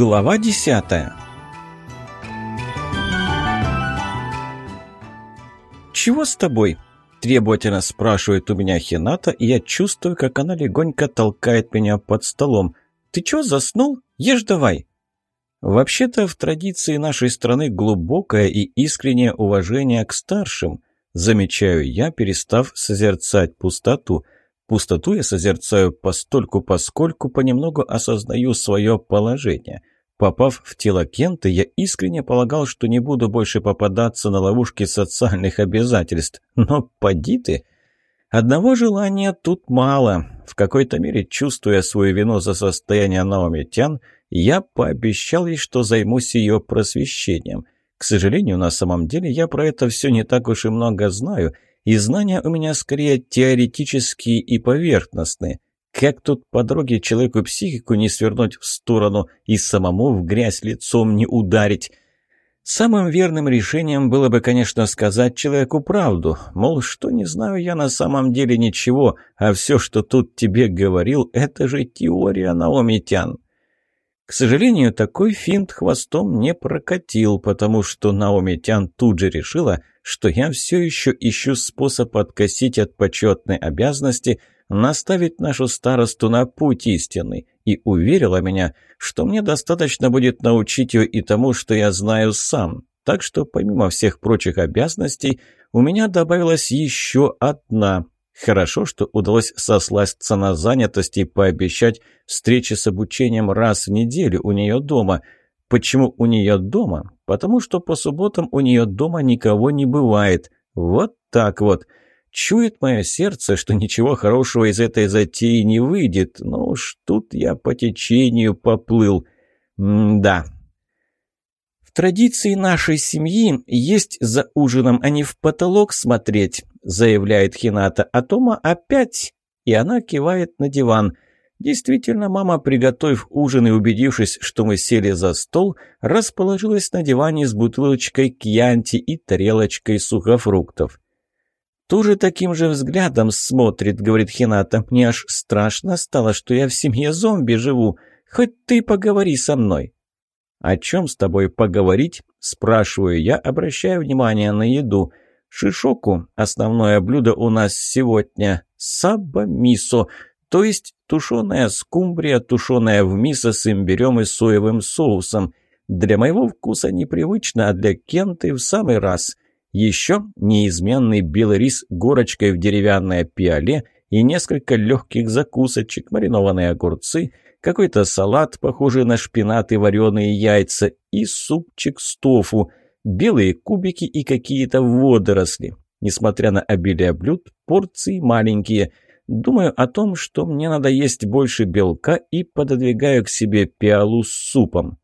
Глава десятая «Чего с тобой?» – требовательно спрашивает у меня Хината, и я чувствую, как она легонько толкает меня под столом. «Ты чего заснул? Ешь давай!» Вообще-то в традиции нашей страны глубокое и искреннее уважение к старшим. Замечаю я, перестав созерцать пустоту. Пустоту я созерцаю постольку, поскольку понемногу осознаю свое положение. Попав в тело Кента, я искренне полагал, что не буду больше попадаться на ловушки социальных обязательств. Но поди ты! Одного желания тут мало. В какой-то мере, чувствуя свою вину за состояние наометян, я пообещал ей, что займусь ее просвещением. К сожалению, на самом деле я про это все не так уж и много знаю, и знания у меня скорее теоретические и поверхностные – как тут по дороге человеку психику не свернуть в сторону и самому в грязь лицом не ударить? Самым верным решением было бы, конечно, сказать человеку правду, мол, что не знаю я на самом деле ничего, а все, что тут тебе говорил, это же теория Наомитян. К сожалению, такой финт хвостом не прокатил, потому что Наоми тут же решила, что я все еще ищу способ откосить от почетной обязанности – наставить нашу старосту на путь истины и уверила меня, что мне достаточно будет научить ее и тому, что я знаю сам. Так что помимо всех прочих обязанностей у меня добавилась еще одна. Хорошо, что удалось сослаться на занятости и пообещать встречи с обучением раз в неделю у нее дома. Почему у нее дома? Потому что по субботам у нее дома никого не бывает. Вот так вот. Чует мое сердце, что ничего хорошего из этой затеи не выйдет, но уж тут я по течению поплыл. М да. В традиции нашей семьи есть за ужином, а не в потолок смотреть, заявляет Хината, а Тома опять, и она кивает на диван. Действительно, мама, приготовив ужин и убедившись, что мы сели за стол, расположилась на диване с бутылочкой кьянти и тарелочкой сухофруктов тоже таким же взглядом смотрит», — говорит Хината. «Мне аж страшно стало, что я в семье зомби живу. Хоть ты поговори со мной». «О чем с тобой поговорить?» – спрашиваю я, обращая внимание на еду. «Шишоку – основное блюдо у нас сегодня. Саба-мисо, то есть тушеная скумбрия, тушеная в мисо с имбирем и соевым соусом. Для моего вкуса непривычно, а для Кенты в самый раз». Еще неизменный белый рис горочкой в деревянной пиале и несколько легких закусочек, маринованные огурцы, какой-то салат, похожий на шпинат и вареные яйца, и супчик с тофу, белые кубики и какие-то водоросли. Несмотря на обилие блюд, порции маленькие. Думаю о том, что мне надо есть больше белка и пододвигаю к себе пиалу с супом.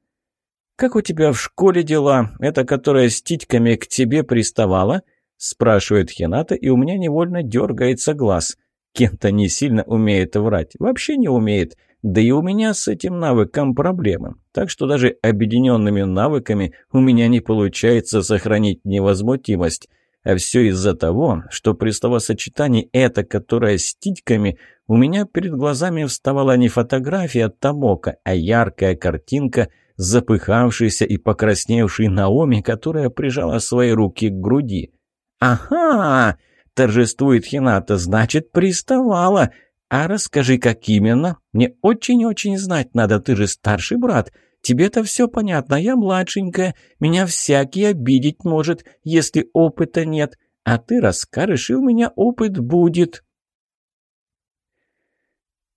«Как у тебя в школе дела? Эта, которая с титьками к тебе приставала?» Спрашивает Хената, и у меня невольно дергается глаз. Кента не сильно умеет врать. Вообще не умеет. Да и у меня с этим навыком проблемы. Так что даже объединенными навыками у меня не получается сохранить невозмутимость. А все из-за того, что при словосочетании «это, которая с титьками» у меня перед глазами вставала не фотография Тамока, а яркая картинка – запыхавшийся и покрасневший Наоми, которая прижала свои руки к груди. «Ага!» — торжествует Хината. «Значит, приставала. А расскажи, как именно? Мне очень-очень знать надо, ты же старший брат. Тебе-то все понятно, я младшенькая. Меня всякий обидеть может, если опыта нет. А ты расскажешь, и у меня опыт будет».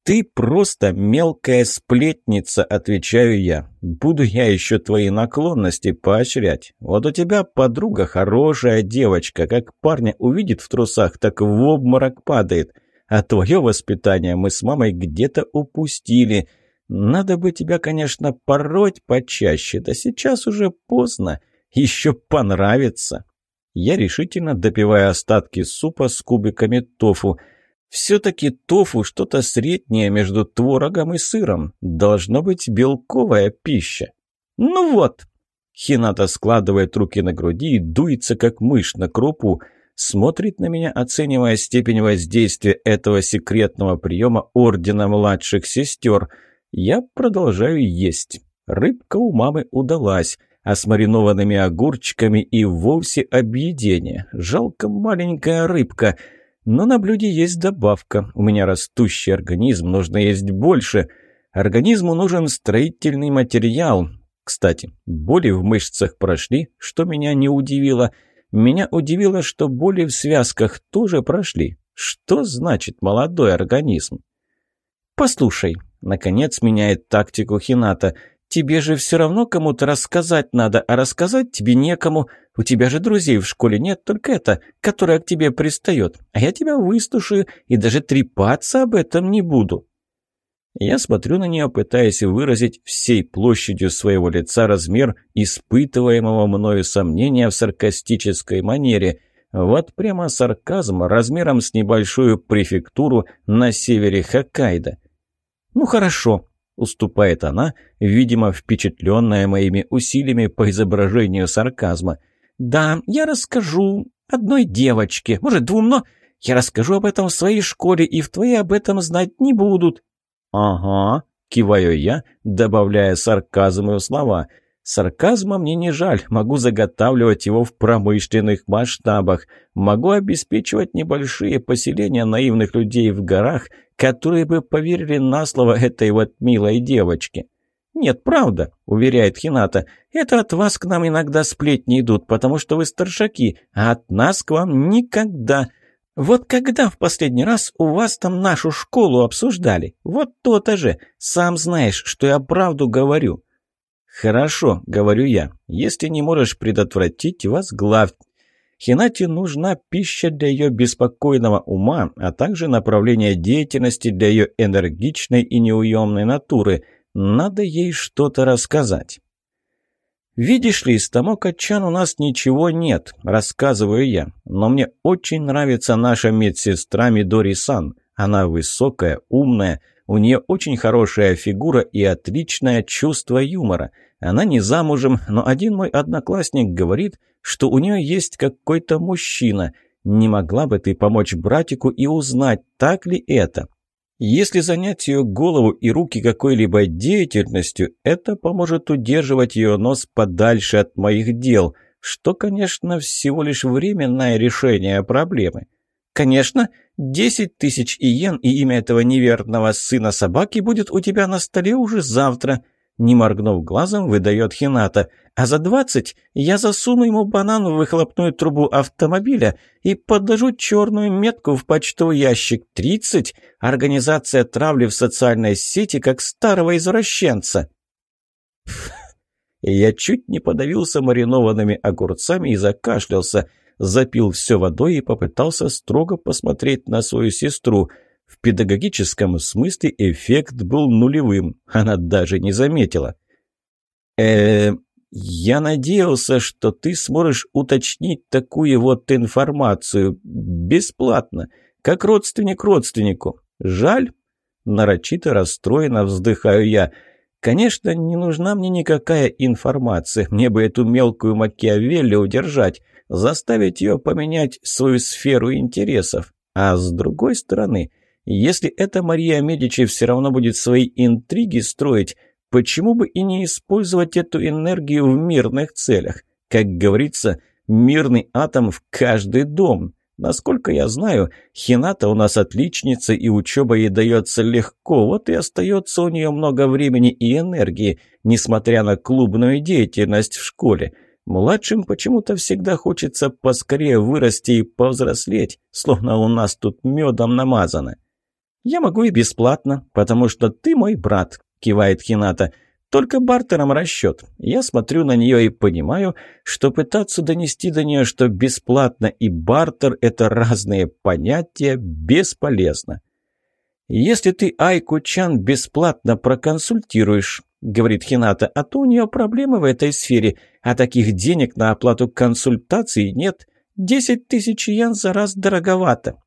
«Ты просто мелкая сплетница», — отвечаю я. «Буду я еще твои наклонности поощрять. Вот у тебя подруга хорошая девочка. Как парня увидит в трусах, так в обморок падает. А твое воспитание мы с мамой где-то упустили. Надо бы тебя, конечно, пороть почаще, да сейчас уже поздно. Еще понравится». Я решительно допиваю остатки супа с кубиками тофу — все-таки тофу что-то среднее между творогом и сыром. Должно быть белковая пища. Ну вот. Хината складывает руки на груди и дуется, как мышь на крупу. Смотрит на меня, оценивая степень воздействия этого секретного приема Ордена Младших Сестер. Я продолжаю есть. Рыбка у мамы удалась а с маринованными огурчиками и вовсе объедение. Жалко маленькая рыбка. Но на блюде есть добавка. У меня растущий организм, нужно есть больше. Организму нужен строительный материал. Кстати, боли в мышцах прошли, что меня не удивило. Меня удивило, что боли в связках тоже прошли. Что значит молодой организм? «Послушай», — наконец меняет тактику Хината, Тебе же все равно кому-то рассказать надо, а рассказать тебе некому. У тебя же друзей в школе нет, только это, которая к тебе пристает. А я тебя выслушаю и даже трепаться об этом не буду». Я смотрю на нее, пытаясь выразить всей площадью своего лица размер испытываемого мною сомнения в саркастической манере. Вот прямо сарказм размером с небольшую префектуру на севере Хоккайдо. «Ну хорошо», Уступает она, видимо, впечатленная моими усилиями по изображению сарказма. «Да, я расскажу одной девочке, может, двум, но я расскажу об этом в своей школе, и в твоей об этом знать не будут». «Ага», — киваю я, добавляя сарказм и слова — Сарказма мне не жаль, могу заготавливать его в промышленных масштабах, могу обеспечивать небольшие поселения наивных людей в горах, которые бы поверили на слово этой вот милой девочке. «Нет, правда», — уверяет Хината, — «это от вас к нам иногда сплетни идут, потому что вы старшаки, а от нас к вам никогда. Вот когда в последний раз у вас там нашу школу обсуждали? Вот то-то же. Сам знаешь, что я правду говорю». «Хорошо», — говорю я, — «если не можешь предотвратить, возглавь. Хинати нужна пища для ее беспокойного ума, а также направление деятельности для ее энергичной и неуемной натуры. Надо ей что-то рассказать». «Видишь ли, из Тамока Чан у нас ничего нет», – рассказываю я. «Но мне очень нравится наша медсестра Мидори Сан. Она высокая, умная, у нее очень хорошая фигура и отличное чувство юмора. Она не замужем, но один мой одноклассник говорит, что у нее есть какой-то мужчина. Не могла бы ты помочь братику и узнать, так ли это? Если занять ее голову и руки какой-либо деятельностью, это поможет удерживать ее нос подальше от моих дел, что, конечно, всего лишь временное решение проблемы. Конечно, десять тысяч иен и имя этого неверного сына собаки будет у тебя на столе уже завтра – не моргнув глазом, выдает Хината. «А за двадцать я засуну ему банан в выхлопную трубу автомобиля и подложу черную метку в почтовый ящик. Тридцать – организация травли в социальной сети, как старого извращенца». Я чуть не подавился маринованными огурцами и закашлялся, запил все водой и попытался строго посмотреть на свою сестру – в педагогическом смысле эффект был нулевым, она даже не заметила. э я надеялся, что ты сможешь уточнить такую вот информацию бесплатно, как родственник родственнику. Жаль, нарочито расстроенно вздыхаю я. Конечно, не нужна мне никакая информация. Мне бы эту мелкую Макиавелли удержать, заставить ее поменять свою сферу интересов. А с другой стороны, если эта Мария Медичи все равно будет свои интриги строить, почему бы и не использовать эту энергию в мирных целях? Как говорится, мирный атом в каждый дом. Насколько я знаю, Хината у нас отличница, и учеба ей дается легко, вот и остается у нее много времени и энергии, несмотря на клубную деятельность в школе. Младшим почему-то всегда хочется поскорее вырасти и повзрослеть, словно у нас тут медом намазано. «Я могу и бесплатно, потому что ты мой брат», – кивает Хината. «Только бартером расчет. Я смотрю на нее и понимаю, что пытаться донести до нее, что бесплатно и бартер – это разные понятия, бесполезно». «Если ты Айку Чан бесплатно проконсультируешь», — говорит Хината, «а то у нее проблемы в этой сфере, а таких денег на оплату консультации нет. Десять тысяч йен за раз дороговато».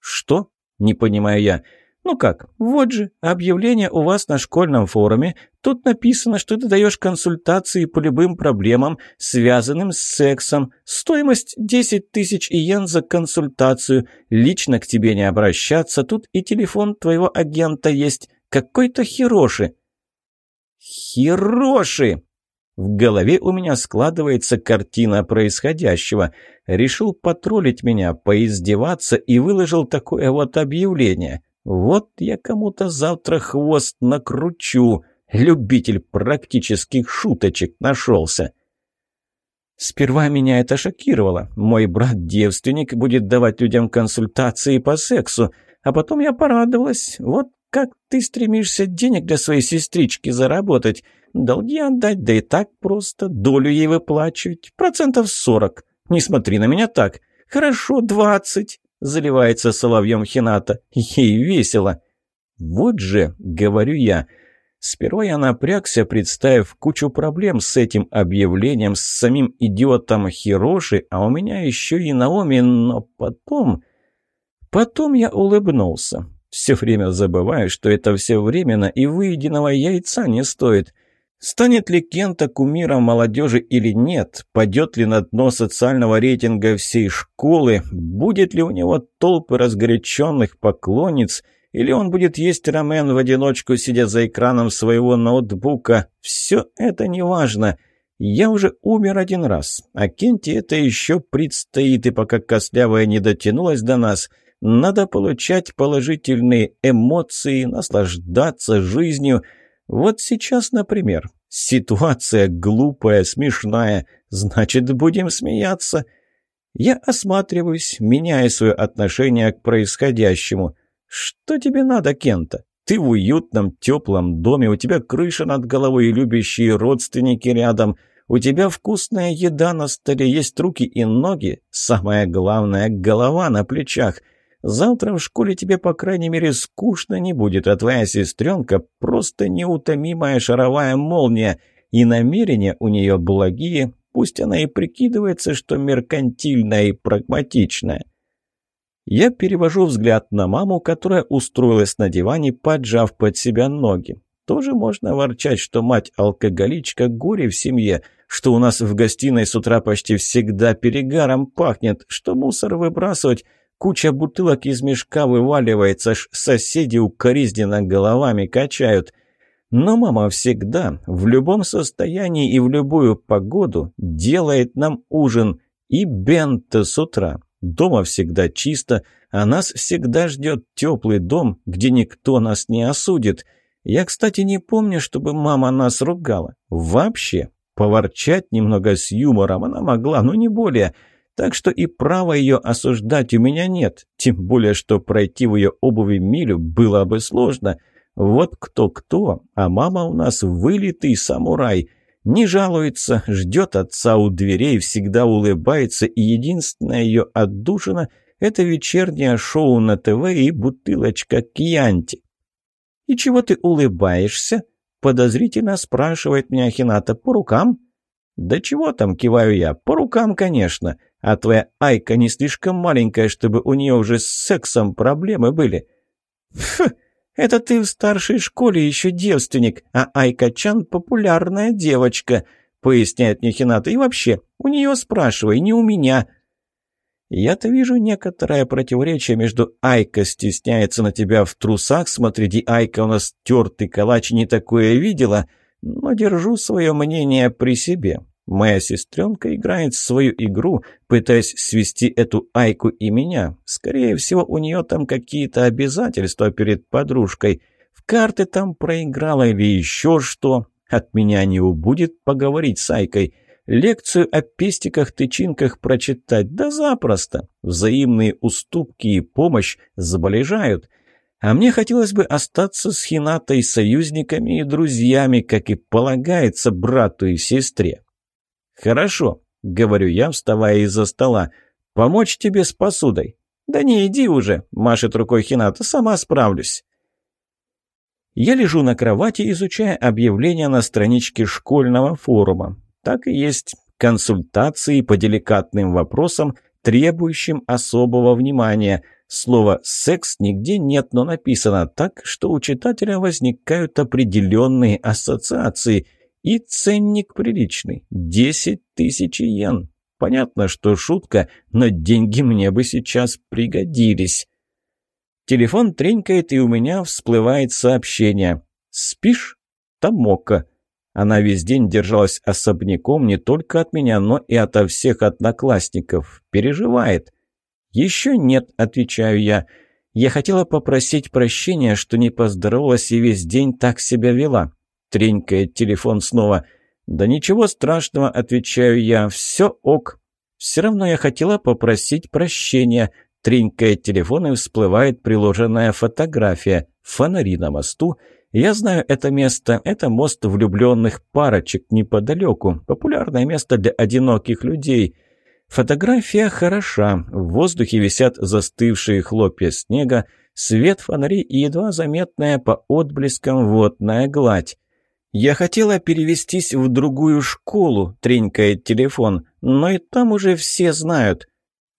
«Что?» Не понимаю я. Ну как, вот же, объявление у вас на школьном форуме. Тут написано, что ты даешь консультации по любым проблемам, связанным с сексом. Стоимость 10 тысяч иен за консультацию. Лично к тебе не обращаться, тут и телефон твоего агента есть. Какой-то Хироши. Хироши! В голове у меня складывается картина происходящего. Решил потроллить меня, поиздеваться и выложил такое вот объявление. Вот я кому-то завтра хвост накручу. Любитель практических шуточек нашелся. Сперва меня это шокировало. Мой брат-девственник будет давать людям консультации по сексу. А потом я порадовалась. Вот как ты стремишься денег для своей сестрички заработать. Долги отдать, да и так просто. Долю ей выплачивать. Процентов сорок. Не смотри на меня так. Хорошо, двадцать. Заливается соловьем Хината. Ей весело. Вот же, говорю я. Сперва я напрягся, представив кучу проблем с этим объявлением, с самим идиотом Хироши, а у меня еще и Наоми, но потом... Потом я улыбнулся. Все время забываю, что это все временно и выеденного яйца не стоит. Станет ли Кента кумиром молодежи или нет? Падет ли на дно социального рейтинга всей школы? Будет ли у него толпы разгоряченных поклонниц? Или он будет есть рамен в одиночку, сидя за экраном своего ноутбука? Все это не важно. Я уже умер один раз, а Кенте это еще предстоит, и пока костлявая не дотянулась до нас, надо получать положительные эмоции, наслаждаться жизнью – вот сейчас, например, ситуация глупая, смешная, значит, будем смеяться. Я осматриваюсь, меняя свое отношение к происходящему. Что тебе надо, Кента? Ты в уютном, теплом доме, у тебя крыша над головой и любящие родственники рядом. У тебя вкусная еда на столе, есть руки и ноги, самое главное – голова на плечах – Завтра в школе тебе, по крайней мере, скучно не будет, а твоя сестренка — просто неутомимая шаровая молния, и намерения у нее благие, пусть она и прикидывается, что меркантильная и прагматичная». Я перевожу взгляд на маму, которая устроилась на диване, поджав под себя ноги. Тоже можно ворчать, что мать алкоголичка, горе в семье, что у нас в гостиной с утра почти всегда перегаром пахнет, что мусор выбрасывать, Куча бутылок из мешка вываливается, аж соседи укоризненно головами качают. Но мама всегда, в любом состоянии и в любую погоду, делает нам ужин и бенто с утра. Дома всегда чисто, а нас всегда ждет теплый дом, где никто нас не осудит. Я, кстати, не помню, чтобы мама нас ругала. Вообще, поворчать немного с юмором она могла, но не более – так что и права ее осуждать у меня нет, тем более, что пройти в ее обуви милю было бы сложно. Вот кто-кто, а мама у нас вылитый самурай. Не жалуется, ждет отца у дверей, всегда улыбается, и единственное ее отдушина – это вечернее шоу на ТВ и бутылочка кьянти. «И чего ты улыбаешься?» – подозрительно спрашивает меня Хината. «По рукам?» «Да чего там, киваю я, по рукам, конечно». А твоя Айка не слишком маленькая, чтобы у нее уже с сексом проблемы были. Фу, это ты в старшей школе еще девственник, а Айка-чан популярная девочка, поясняет мне Хината. И вообще, у нее спрашивай, не у меня. Я-то вижу некоторое противоречие между Айка стесняется на тебя в трусах, смотри, и Айка у нас тертый калач не такое видела, но держу свое мнение при себе. Моя сестренка играет свою игру, пытаясь свести эту Айку и меня. Скорее всего, у нее там какие-то обязательства перед подружкой. В карты там проиграла или еще что. От меня не убудет поговорить с Айкой. Лекцию о пестиках-тычинках прочитать, да запросто. Взаимные уступки и помощь заболежают. А мне хотелось бы остаться с Хинатой союзниками и друзьями, как и полагается брату и сестре. «Хорошо», — говорю я, вставая из-за стола. «Помочь тебе с посудой?» «Да не иди уже», — машет рукой Хината, — «сама справлюсь». Я лежу на кровати, изучая объявление на страничке школьного форума. Так и есть консультации по деликатным вопросам, требующим особого внимания. Слово «секс» нигде нет, но написано так, что у читателя возникают определенные ассоциации, и ценник приличный – 10 тысяч йен. Понятно, что шутка, но деньги мне бы сейчас пригодились. Телефон тренькает, и у меня всплывает сообщение. «Спишь? Тамока». Она весь день держалась особняком не только от меня, но и ото всех одноклассников. Переживает. «Еще нет», — отвечаю я. «Я хотела попросить прощения, что не поздоровалась и весь день так себя вела. Тренькает телефон снова. «Да ничего страшного», — отвечаю я. «Все ок». «Все равно я хотела попросить прощения». Тренькает телефон и всплывает приложенная фотография. Фонари на мосту. Я знаю это место. Это мост влюбленных парочек неподалеку. Популярное место для одиноких людей. Фотография хороша. В воздухе висят застывшие хлопья снега, свет фонарей и едва заметная по отблескам водная гладь. Я хотела перевестись в другую школу, тренькает телефон, но и там уже все знают.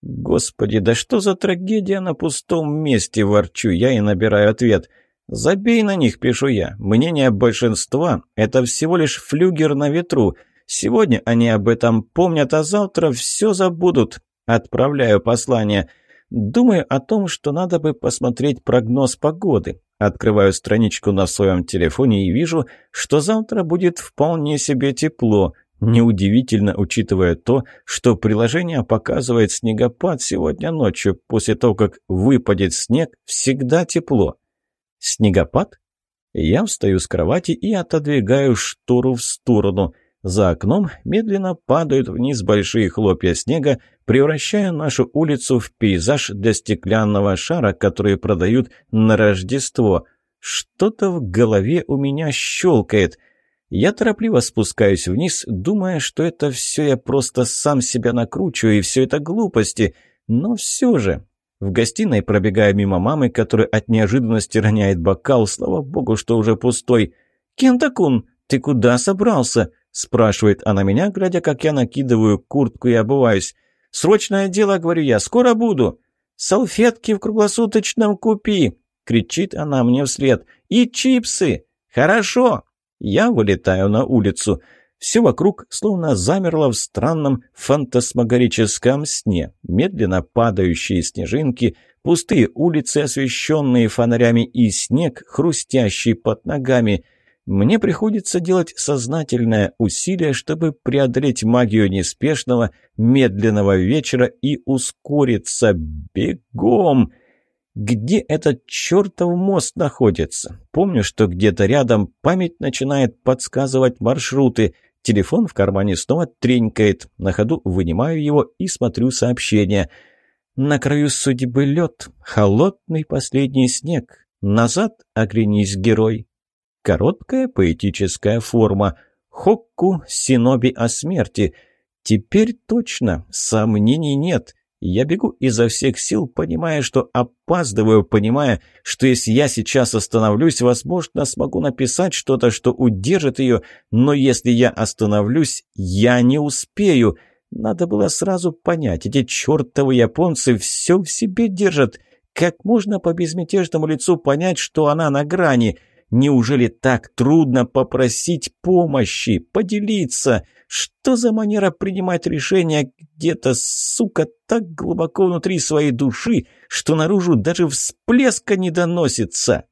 Господи, да что за трагедия на пустом месте, ворчу я и набираю ответ. Забей на них, пишу я. Мнение большинства – это всего лишь флюгер на ветру. Сегодня они об этом помнят, а завтра все забудут. Отправляю послание. Думаю о том, что надо бы посмотреть прогноз погоды. Открываю страничку на своем телефоне и вижу, что завтра будет вполне себе тепло. Неудивительно, учитывая то, что приложение показывает снегопад сегодня ночью, после того, как выпадет снег, всегда тепло. Снегопад? Я встаю с кровати и отодвигаю штору в сторону – за окном медленно падают вниз большие хлопья снега, превращая нашу улицу в пейзаж для стеклянного шара, который продают на Рождество. Что-то в голове у меня щелкает. Я торопливо спускаюсь вниз, думая, что это все я просто сам себя накручиваю, и все это глупости. Но все же, в гостиной пробегаю мимо мамы, которая от неожиданности роняет бокал, слава богу, что уже пустой. «Кентакун, ты куда собрался?» – спрашивает она меня, глядя, как я накидываю куртку и обуваюсь. «Срочное дело, — говорю я, — скоро буду!» «Салфетки в круглосуточном купи!» — кричит она мне вслед. «И чипсы! Хорошо!» Я вылетаю на улицу. Все вокруг словно замерло в странном фантасмагорическом сне. Медленно падающие снежинки, пустые улицы, освещенные фонарями, и снег, хрустящий под ногами — мне приходится делать сознательное усилие, чтобы преодолеть магию неспешного, медленного вечера и ускориться бегом. Где этот чертов мост находится? Помню, что где-то рядом память начинает подсказывать маршруты. Телефон в кармане снова тренькает. На ходу вынимаю его и смотрю сообщение. На краю судьбы лед, холодный последний снег. Назад оглянись, герой. Короткая поэтическая форма. Хокку синоби о смерти. Теперь точно, сомнений нет. Я бегу изо всех сил, понимая, что опаздываю, понимая, что если я сейчас остановлюсь, возможно, смогу написать что-то, что удержит ее, но если я остановлюсь, я не успею. Надо было сразу понять, эти чертовы японцы все в себе держат. Как можно по безмятежному лицу понять, что она на грани – Неужели так трудно попросить помощи, поделиться? Что за манера принимать решения где-то, сука, так глубоко внутри своей души, что наружу даже всплеска не доносится?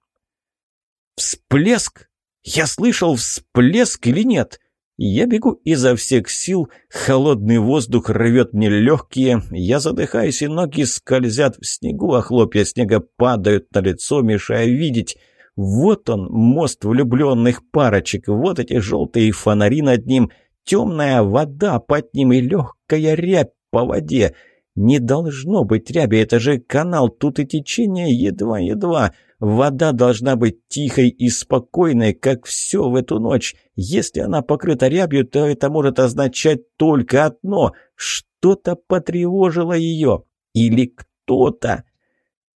Всплеск? Я слышал всплеск или нет? Я бегу изо всех сил, холодный воздух рвет мне легкие, я задыхаюсь, и ноги скользят в снегу, а хлопья снега падают на лицо, мешая видеть. Вот он, мост влюбленных парочек, вот эти желтые фонари над ним, темная вода под ним и легкая рябь по воде. Не должно быть ряби, это же канал, тут и течение едва-едва. Вода должна быть тихой и спокойной, как все в эту ночь. Если она покрыта рябью, то это может означать только одно – что-то потревожило ее. Или кто-то.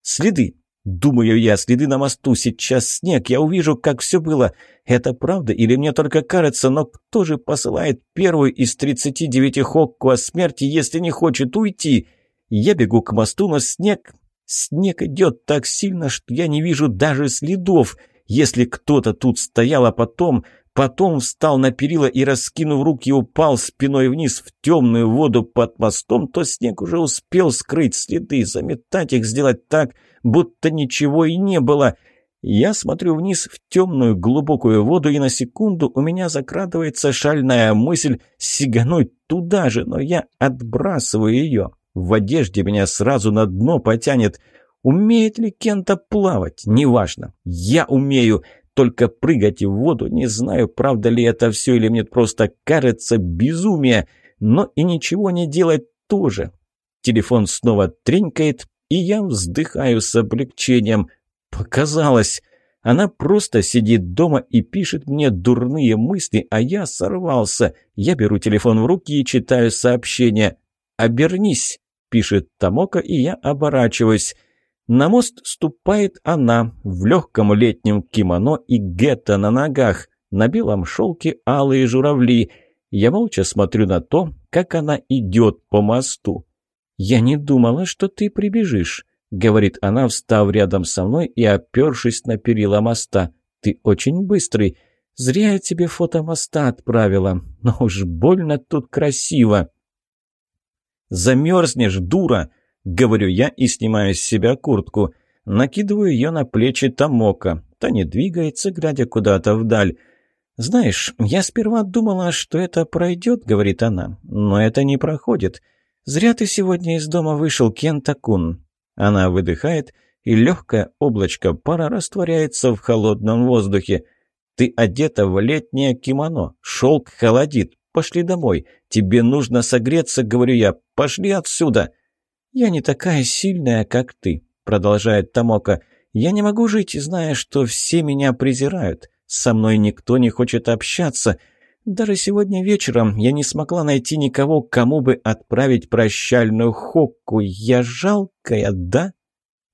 Следы. Думаю я, следы на мосту, сейчас снег, я увижу, как все было. Это правда или мне только кажется, но кто же посылает первую из 39 Хокку о смерти, если не хочет уйти? Я бегу к мосту, но снег... Снег идет так сильно, что я не вижу даже следов. Если кто-то тут стоял, а потом потом встал на перила и, раскинув руки, упал спиной вниз в темную воду под мостом, то снег уже успел скрыть следы, заметать их, сделать так, будто ничего и не было. Я смотрю вниз в темную глубокую воду, и на секунду у меня закрадывается шальная мысль сигануть туда же, но я отбрасываю ее. В одежде меня сразу на дно потянет. Умеет ли Кента плавать? Неважно. Я умею только прыгать в воду. Не знаю, правда ли это все или мне просто кажется безумие, но и ничего не делать тоже. Телефон снова тренькает, и я вздыхаю с облегчением. Показалось. Она просто сидит дома и пишет мне дурные мысли, а я сорвался. Я беру телефон в руки и читаю сообщение. «Обернись», — пишет Тамока, и я оборачиваюсь. На мост ступает она в легком летнем кимоно и гетто на ногах, на белом шелке алые журавли. Я молча смотрю на то, как она идет по мосту. «Я не думала, что ты прибежишь», — говорит она, встав рядом со мной и опершись на перила моста. «Ты очень быстрый. Зря я тебе фото моста отправила. Но уж больно тут красиво». «Замерзнешь, дура!» Говорю я и снимаю с себя куртку. Накидываю ее на плечи Тамока. Та не двигается, глядя куда-то вдаль. «Знаешь, я сперва думала, что это пройдет», — говорит она, — «но это не проходит. Зря ты сегодня из дома вышел, Кентакун». Она выдыхает, и легкое облачко пара растворяется в холодном воздухе. «Ты одета в летнее кимоно, шелк холодит. Пошли домой. Тебе нужно согреться», — говорю я, — «пошли отсюда». «Я не такая сильная, как ты», — продолжает Тамока. «Я не могу жить, зная, что все меня презирают. Со мной никто не хочет общаться. Даже сегодня вечером я не смогла найти никого, кому бы отправить прощальную хокку. Я жалкая, да?»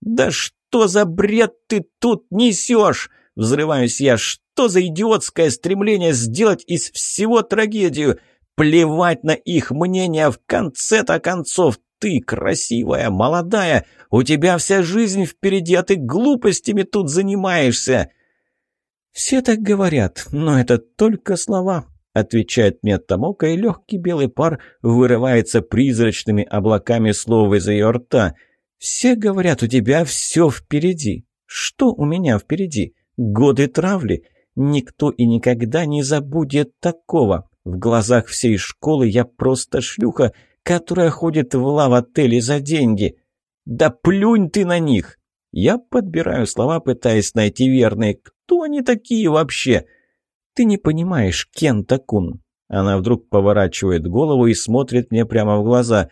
«Да что за бред ты тут несешь?» — взрываюсь я. «Что за идиотское стремление сделать из всего трагедию?» Плевать на их мнение, в конце-то концов ты красивая, молодая, у тебя вся жизнь впереди, а ты глупостями тут занимаешься!» «Все так говорят, но это только слова», — отвечает мне Тамока, и легкий белый пар вырывается призрачными облаками слов из ее рта. «Все говорят, у тебя все впереди. Что у меня впереди? Годы травли? Никто и никогда не забудет такого. В глазах всей школы я просто шлюха, которая ходит в лав-отели за деньги. Да плюнь ты на них! Я подбираю слова, пытаясь найти верные. Кто они такие вообще? Ты не понимаешь, Кента-кун. Она вдруг поворачивает голову и смотрит мне прямо в глаза.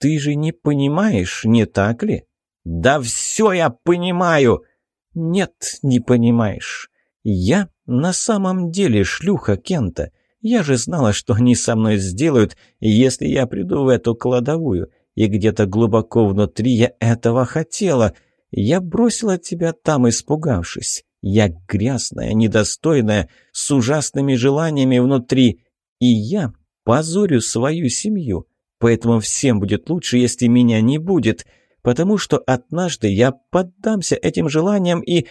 Ты же не понимаешь, не так ли? Да все я понимаю! Нет, не понимаешь. Я на самом деле шлюха Кента. Я же знала, что они со мной сделают, если я приду в эту кладовую. И где-то глубоко внутри я этого хотела. Я бросила тебя там, испугавшись. Я грязная, недостойная, с ужасными желаниями внутри. И я позорю свою семью. Поэтому всем будет лучше, если меня не будет. Потому что однажды я поддамся этим желаниям и...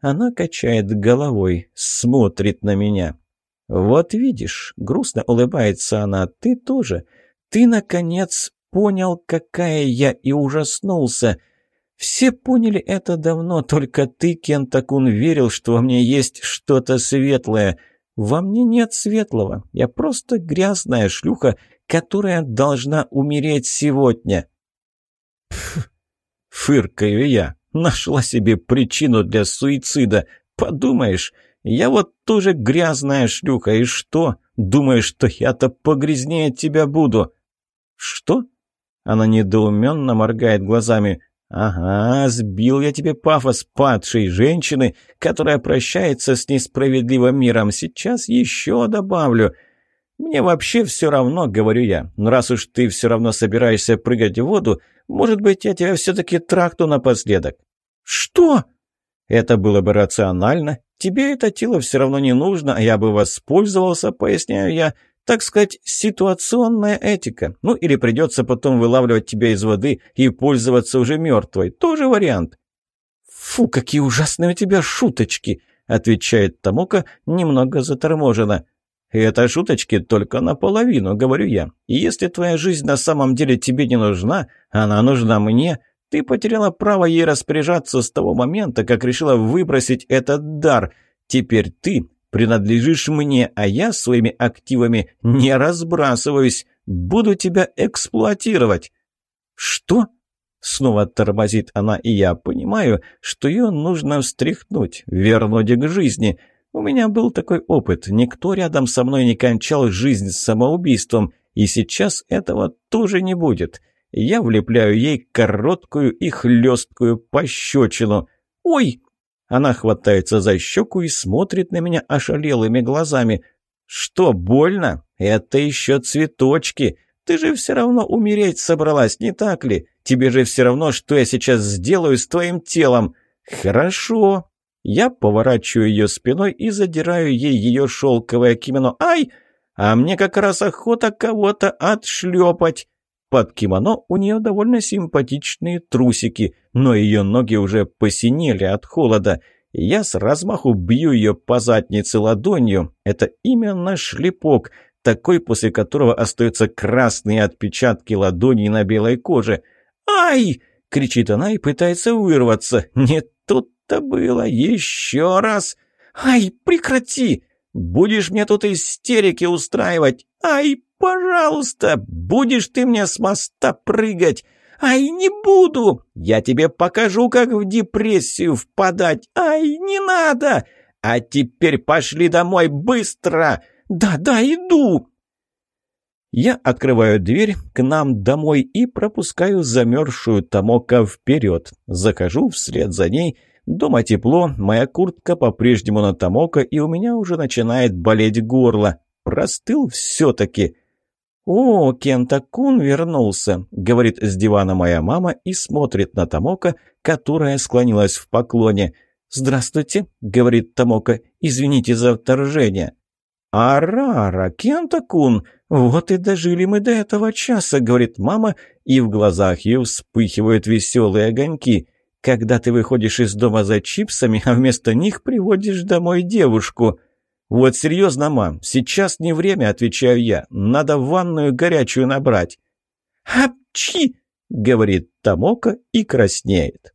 Она качает головой, смотрит на меня. «Вот видишь», — грустно улыбается она, — «ты тоже. Ты, наконец, понял, какая я, и ужаснулся. Все поняли это давно, только ты, Кентакун, верил, что во мне есть что-то светлое. Во мне нет светлого. Я просто грязная шлюха, которая должна умереть сегодня». Фыркаю я. Нашла себе причину для суицида. Подумаешь, я вот тоже грязная шлюха, и что? Думаешь, что я-то погрязнее тебя буду?» «Что?» Она недоуменно моргает глазами. «Ага, сбил я тебе пафос падшей женщины, которая прощается с несправедливым миром. Сейчас еще добавлю. Мне вообще все равно, говорю я. Но раз уж ты все равно собираешься прыгать в воду, может быть, я тебя все-таки тракту напоследок». «Что?» Это было бы рационально. Тебе это тело все равно не нужно, а я бы воспользовался, поясняю я. Так сказать, ситуационная этика. Ну или придется потом вылавливать тебя из воды и пользоваться уже мертвой. Тоже вариант. «Фу, какие ужасные у тебя шуточки!» — отвечает Тамука немного заторможенно. «Это шуточки только наполовину, — говорю я. И если твоя жизнь на самом деле тебе не нужна, она нужна мне, ты потеряла право ей распоряжаться с того момента, как решила выбросить этот дар. Теперь ты принадлежишь мне, а я своими активами не разбрасываюсь. Буду тебя эксплуатировать». «Что?» Снова тормозит она, и я понимаю, что ее нужно встряхнуть, вернуть к жизни. У меня был такой опыт. Никто рядом со мной не кончал жизнь самоубийством, и сейчас этого тоже не будет. Я влепляю ей короткую и хлесткую пощечину. «Ой!» Она хватается за щеку и смотрит на меня ошалелыми глазами. «Что, больно? Это еще цветочки. Ты же все равно умереть собралась, не так ли? Тебе же все равно, что я сейчас сделаю с твоим телом. Хорошо». Я поворачиваю ее спиной и задираю ей ее шелковое кимоно. «Ай! А мне как раз охота кого-то отшлепать!» Под кимоно у нее довольно симпатичные трусики, но ее ноги уже посинели от холода. Я с размаху бью ее по заднице ладонью. Это именно шлепок, такой, после которого остаются красные отпечатки ладоней на белой коже. «Ай!» — кричит она и пытается вырваться. «Не тут-то было! Еще раз!» «Ай, прекрати! Будешь мне тут истерики устраивать! Ай, пожалуйста, будешь ты мне с моста прыгать!» «Ай, не буду! Я тебе покажу, как в депрессию впадать! Ай, не надо! А теперь пошли домой быстро! Да-да, иду!» Я открываю дверь к нам домой и пропускаю замерзшую Томока вперед. Захожу вслед за ней. Дома тепло, моя куртка по-прежнему на Томока, и у меня уже начинает болеть горло. Простыл все-таки. «О, Кента-кун вернулся», — говорит с дивана моя мама и смотрит на Тамока, которая склонилась в поклоне. «Здравствуйте», — говорит Тамока, — «извините за вторжение». «Арара, Кента-кун, вот и дожили мы до этого часа», — говорит мама, и в глазах ее вспыхивают веселые огоньки. «Когда ты выходишь из дома за чипсами, а вместо них приводишь домой девушку». «Вот серьезно, мам, сейчас не время», — отвечаю я. «Надо ванную горячую набрать». «Апчи!» — говорит Тамока и краснеет.